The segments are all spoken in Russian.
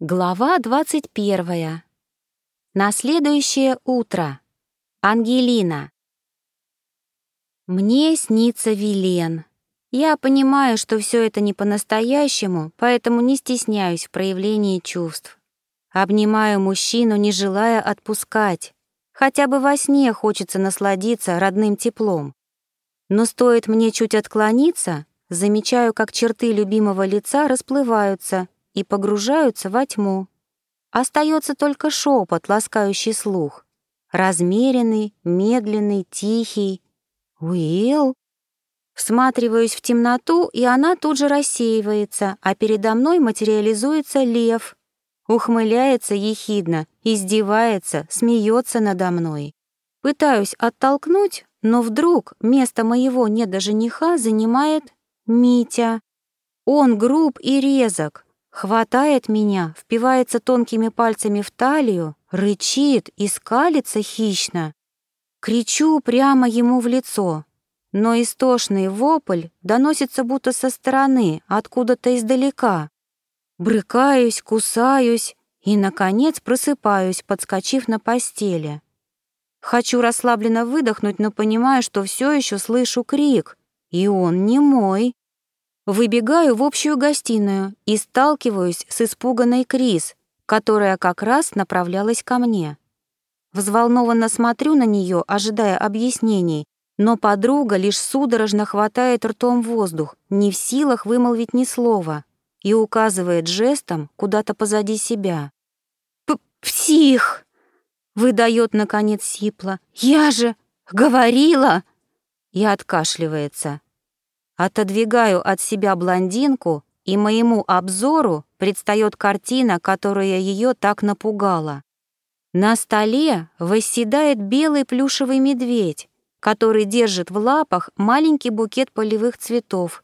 Глава 21. На следующее утро. Ангелина. Мне снится Вилен. Я понимаю, что все это не по-настоящему, поэтому не стесняюсь в проявлении чувств. Обнимаю мужчину, не желая отпускать. Хотя бы во сне хочется насладиться родным теплом. Но стоит мне чуть отклониться, замечаю, как черты любимого лица расплываются, и погружаются во тьму. Остается только шепот, ласкающий слух. Размеренный, медленный, тихий. «Уилл?» Всматриваюсь в темноту, и она тут же рассеивается, а передо мной материализуется лев. Ухмыляется ехидно, издевается, смеется надо мной. Пытаюсь оттолкнуть, но вдруг место моего недожениха занимает Митя. Он груб и резок, Хватает меня, впивается тонкими пальцами в талию, рычит и скалится хищно. Кричу прямо ему в лицо, но истошный вопль доносится будто со стороны, откуда-то издалека. Брыкаюсь, кусаюсь и, наконец, просыпаюсь, подскочив на постели. Хочу расслабленно выдохнуть, но понимаю, что все еще слышу крик, и он не мой. Выбегаю в общую гостиную и сталкиваюсь с испуганной Крис, которая как раз направлялась ко мне. Взволнованно смотрю на нее, ожидая объяснений, но подруга лишь судорожно хватает ртом воздух, не в силах вымолвить ни слова, и указывает жестом куда-то позади себя. «Псих!» — выдает, наконец, сипло. «Я же говорила!» и откашливается. Отодвигаю от себя блондинку, и моему обзору предстает картина, которая ее так напугала. На столе восседает белый плюшевый медведь, который держит в лапах маленький букет полевых цветов.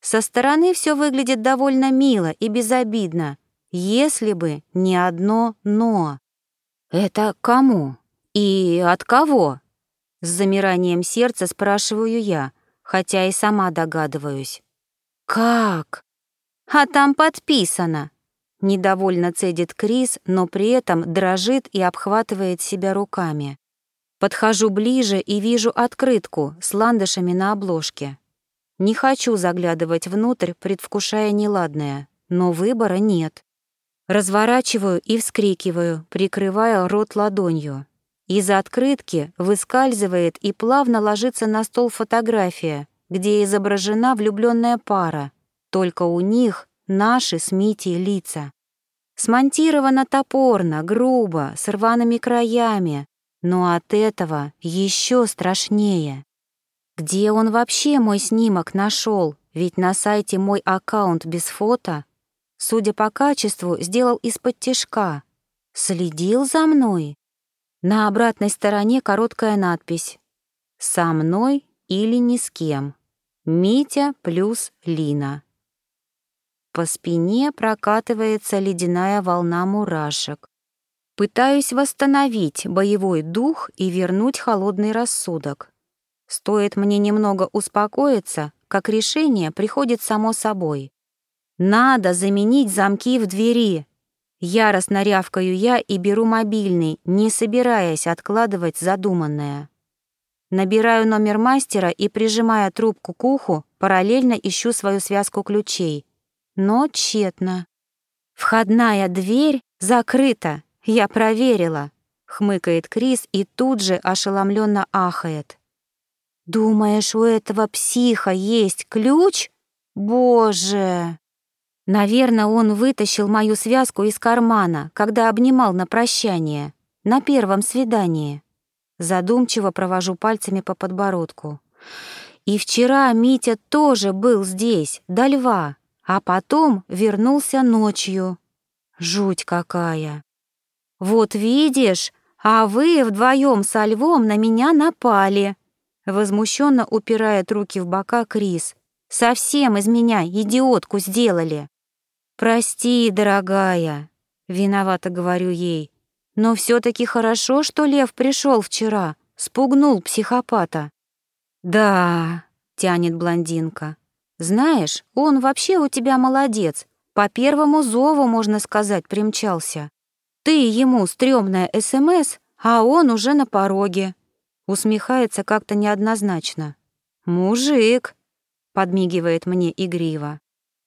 Со стороны все выглядит довольно мило и безобидно, если бы не одно «но». «Это кому? И от кого?» С замиранием сердца спрашиваю я, хотя и сама догадываюсь. «Как?» «А там подписано!» Недовольно цедит Крис, но при этом дрожит и обхватывает себя руками. Подхожу ближе и вижу открытку с ландышами на обложке. Не хочу заглядывать внутрь, предвкушая неладное, но выбора нет. Разворачиваю и вскрикиваю, прикрывая рот ладонью. Из открытки выскальзывает и плавно ложится на стол фотография, где изображена влюбленная пара, только у них наши с Митей лица. Смонтировано топорно, грубо, с рваными краями, но от этого еще страшнее. Где он вообще мой снимок нашел? Ведь на сайте мой аккаунт без фото, судя по качеству, сделал из-под тишка. Следил за мной? На обратной стороне короткая надпись «Со мной или ни с кем. Митя плюс Лина». По спине прокатывается ледяная волна мурашек. Пытаюсь восстановить боевой дух и вернуть холодный рассудок. Стоит мне немного успокоиться, как решение приходит само собой. Надо заменить замки в двери, Яростно рявкаю я и беру мобильный, не собираясь откладывать задуманное. Набираю номер мастера и, прижимая трубку к уху, параллельно ищу свою связку ключей. Но тщетно. «Входная дверь закрыта, я проверила», — хмыкает Крис и тут же ошеломленно ахает. «Думаешь, у этого психа есть ключ? Боже!» Наверное, он вытащил мою связку из кармана, когда обнимал на прощание, на первом свидании. Задумчиво провожу пальцами по подбородку. И вчера Митя тоже был здесь, до льва, а потом вернулся ночью. Жуть какая. Вот видишь, а вы вдвоем со львом на меня напали. Возмущенно упирает руки в бока Крис. Совсем из меня идиотку сделали. «Прости, дорогая», — виновато говорю ей, «но все таки хорошо, что Лев пришел вчера, спугнул психопата». «Да», — тянет блондинка, «знаешь, он вообще у тебя молодец, По первому зову, можно сказать, примчался. Ты ему стрёмная СМС, а он уже на пороге. Усмехается как-то неоднозначно. «Мужик», — подмигивает мне игриво.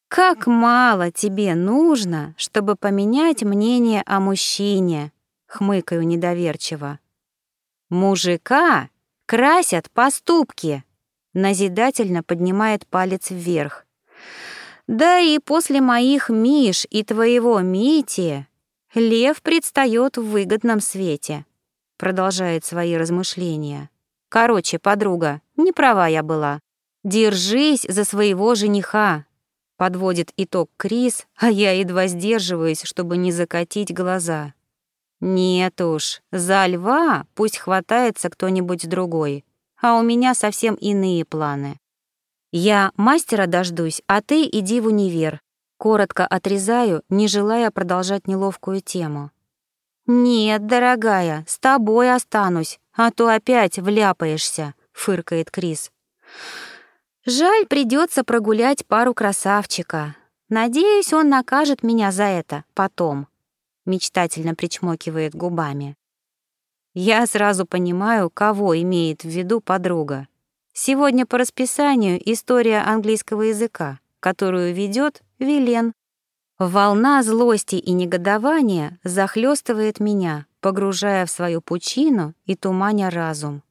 «Как мало тебе нужно, чтобы поменять мнение о мужчине», — хмыкаю недоверчиво. «Мужика красят поступки», — назидательно поднимает палец вверх. «Да и после моих Миш и твоего Мити лев предстает в выгодном свете», — продолжает свои размышления. «Короче, подруга, не права я была. Держись за своего жениха, Подводит итог Крис, а я едва сдерживаюсь, чтобы не закатить глаза. Нет уж, за льва пусть хватается кто-нибудь другой, а у меня совсем иные планы. Я мастера дождусь, а ты иди в универ. Коротко отрезаю, не желая продолжать неловкую тему. «Нет, дорогая, с тобой останусь, а то опять вляпаешься», — фыркает Крис. Жаль, придется прогулять пару красавчика. Надеюсь, он накажет меня за это потом. Мечтательно причмокивает губами. Я сразу понимаю, кого имеет в виду подруга. Сегодня по расписанию история английского языка, которую ведет Вилен. Волна злости и негодования захлестывает меня, погружая в свою пучину и туманя разум.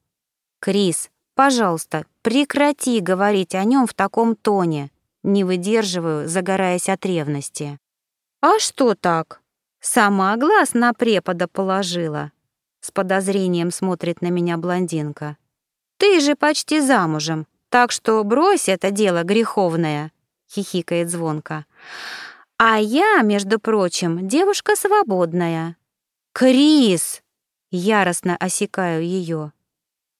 Крис, Пожалуйста, прекрати говорить о нем в таком тоне. Не выдерживаю, загораясь от ревности. А что так? Сама глаз на препода положила. С подозрением смотрит на меня блондинка. Ты же почти замужем, так что брось это дело греховное, хихикает звонко. А я, между прочим, девушка свободная. Крис! Яростно осекаю ее.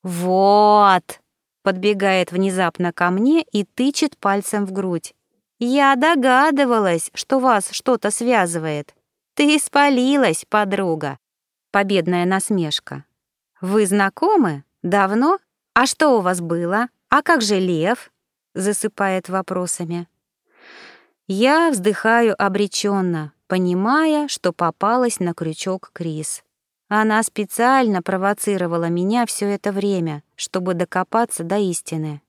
«Вот!» — подбегает внезапно ко мне и тычет пальцем в грудь. «Я догадывалась, что вас что-то связывает. Ты испалилась, подруга!» Победная насмешка. «Вы знакомы? Давно? А что у вас было? А как же Лев?» Засыпает вопросами. Я вздыхаю обреченно, понимая, что попалась на крючок Крис. Она специально провоцировала меня все это время, чтобы докопаться до истины.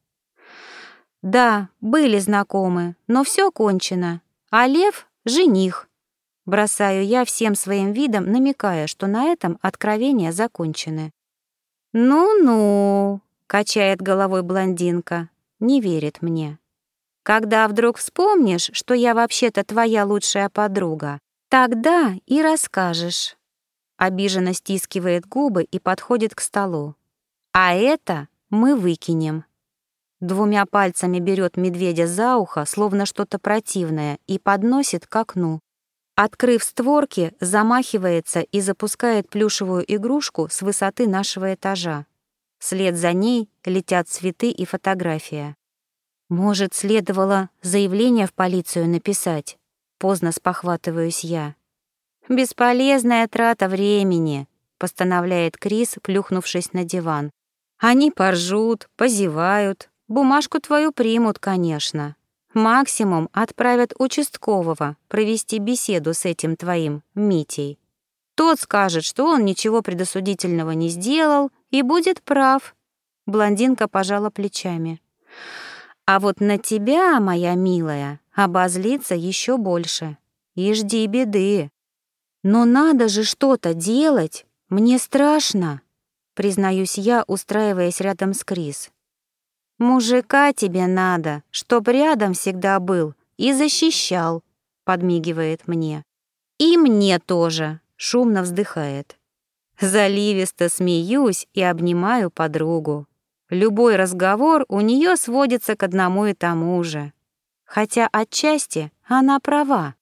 Да, были знакомы, но все кончено. А Лев — жених. Бросаю я всем своим видом, намекая, что на этом откровения закончены. «Ну-ну», — качает головой блондинка, не верит мне. «Когда вдруг вспомнишь, что я вообще-то твоя лучшая подруга, тогда и расскажешь». Обиженно стискивает губы и подходит к столу. А это мы выкинем. Двумя пальцами берет медведя за ухо, словно что-то противное, и подносит к окну. Открыв створки, замахивается и запускает плюшевую игрушку с высоты нашего этажа. Вслед за ней летят цветы и фотография. Может, следовало заявление в полицию написать? Поздно спохватываюсь я. «Бесполезная трата времени», — постановляет Крис, плюхнувшись на диван. «Они поржут, позевают, бумажку твою примут, конечно. Максимум отправят участкового провести беседу с этим твоим Митей. Тот скажет, что он ничего предосудительного не сделал и будет прав». Блондинка пожала плечами. «А вот на тебя, моя милая, обозлиться еще больше. И жди беды. Но надо же что-то делать. Мне страшно, признаюсь я, устраиваясь рядом с Крис. Мужика тебе надо, чтоб рядом всегда был и защищал, подмигивает мне. И мне тоже, шумно вздыхает. Заливисто смеюсь и обнимаю подругу. Любой разговор у нее сводится к одному и тому же. Хотя отчасти она права.